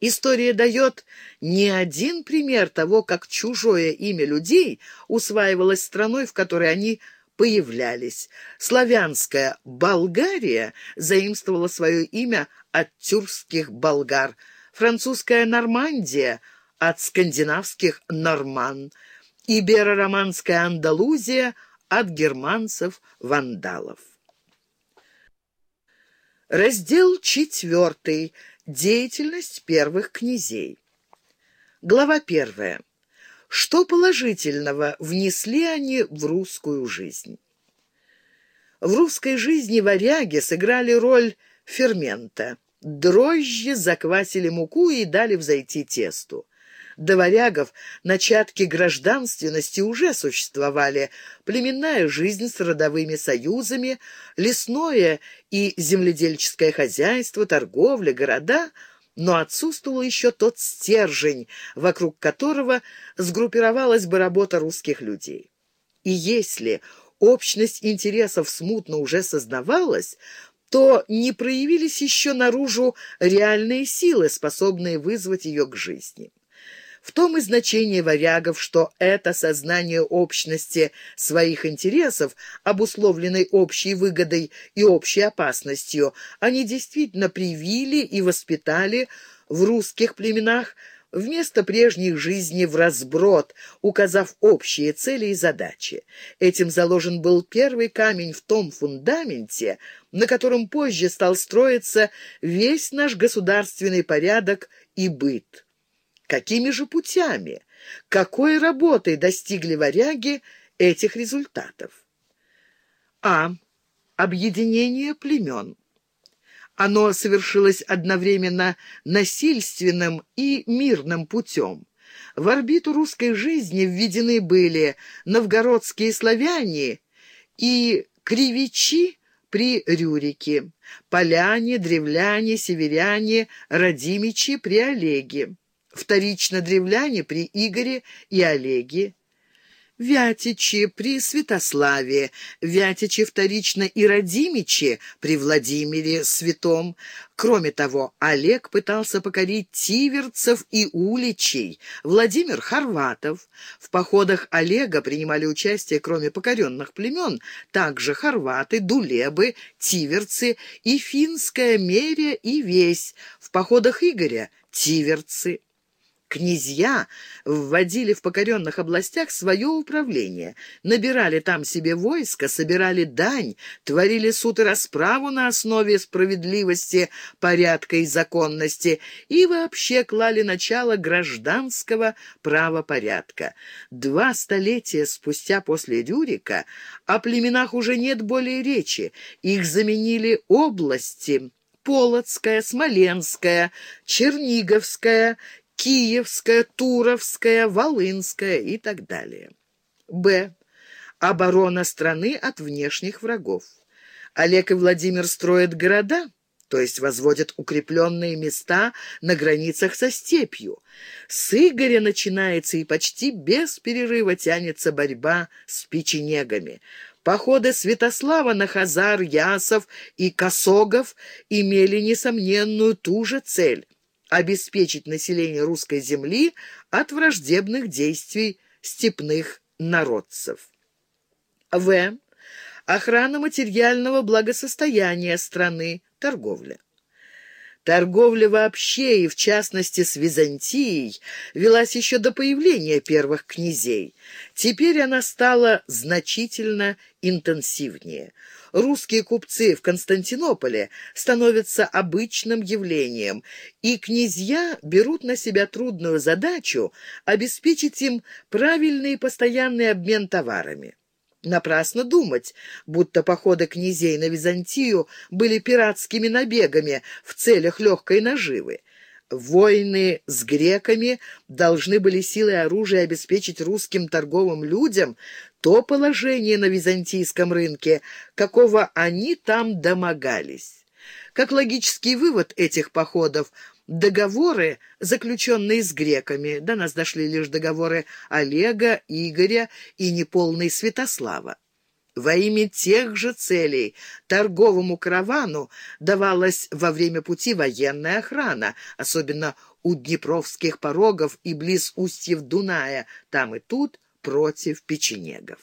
История дает не один пример того, как чужое имя людей усваивалось страной, в которой они появлялись. Славянская Болгария заимствовала свое имя от тюркских болгар, французская Нормандия — от скандинавских норман, иберо-романская Андалузия — от германцев-вандалов. Раздел четвертый. Деятельность первых князей. Глава первая. Что положительного внесли они в русскую жизнь? В русской жизни варяги сыграли роль фермента. Дрожжи заквасили муку и дали взойти тесту. До варягов начатки гражданственности уже существовали. Племенная жизнь с родовыми союзами, лесное и земледельческое хозяйство, торговля, города — но отсутствовал еще тот стержень, вокруг которого сгруппировалась бы работа русских людей. И если общность интересов смутно уже сознавалась, то не проявились еще наружу реальные силы, способные вызвать ее к жизни. В том и значение варягов, что это сознание общности своих интересов, обусловленной общей выгодой и общей опасностью, они действительно привили и воспитали в русских племенах вместо прежних жизни в разброд, указав общие цели и задачи. Этим заложен был первый камень в том фундаменте, на котором позже стал строиться весь наш государственный порядок и быт. Какими же путями, какой работой достигли варяги этих результатов? А. Объединение племен. Оно совершилось одновременно насильственным и мирным путем. В орбиту русской жизни введены были новгородские славяне и кривичи при Рюрике, поляне, древляне, северяне, родимичи при Олеге вторично древляне при Игоре и Олеге, Вятичи при Святославе, Вятичи вторично и Радимичи при Владимире Святом. Кроме того, Олег пытался покорить тиверцев и уличей, Владимир — хорватов. В походах Олега принимали участие, кроме покоренных племен, также хорваты, дулебы, тиверцы и финская меря и весь. В походах Игоря — тиверцы. Князья вводили в покоренных областях свое управление, набирали там себе войско, собирали дань, творили суд и расправу на основе справедливости, порядка и законности и вообще клали начало гражданского правопорядка. Два столетия спустя после Рюрика о племенах уже нет более речи, их заменили области – Полоцкая, Смоленская, Черниговская, Киевская, Туровская, Волынская и так далее. Б. Оборона страны от внешних врагов. Олег и Владимир строят города, то есть возводят укрепленные места на границах со степью. С Игоря начинается и почти без перерыва тянется борьба с печенегами. Походы Святослава на Хазар, Ясов и Косогов имели несомненную ту же цель обеспечить население русской земли от враждебных действий степных народцев. В. Охрана материального благосостояния страны, торговля. Торговля вообще, и в частности с Византией, велась еще до появления первых князей. Теперь она стала значительно интенсивнее. Русские купцы в Константинополе становятся обычным явлением, и князья берут на себя трудную задачу обеспечить им правильный и постоянный обмен товарами. Напрасно думать, будто походы князей на Византию были пиратскими набегами в целях легкой наживы. Войны с греками должны были силой оружия обеспечить русским торговым людям то положение на византийском рынке, какого они там домогались. Как логический вывод этих походов – Договоры, заключенные с греками, до нас дошли лишь договоры Олега, Игоря и неполной Святослава. Во имя тех же целей торговому каравану давалась во время пути военная охрана, особенно у Днепровских порогов и близ устьев Дуная, там и тут против печенегов.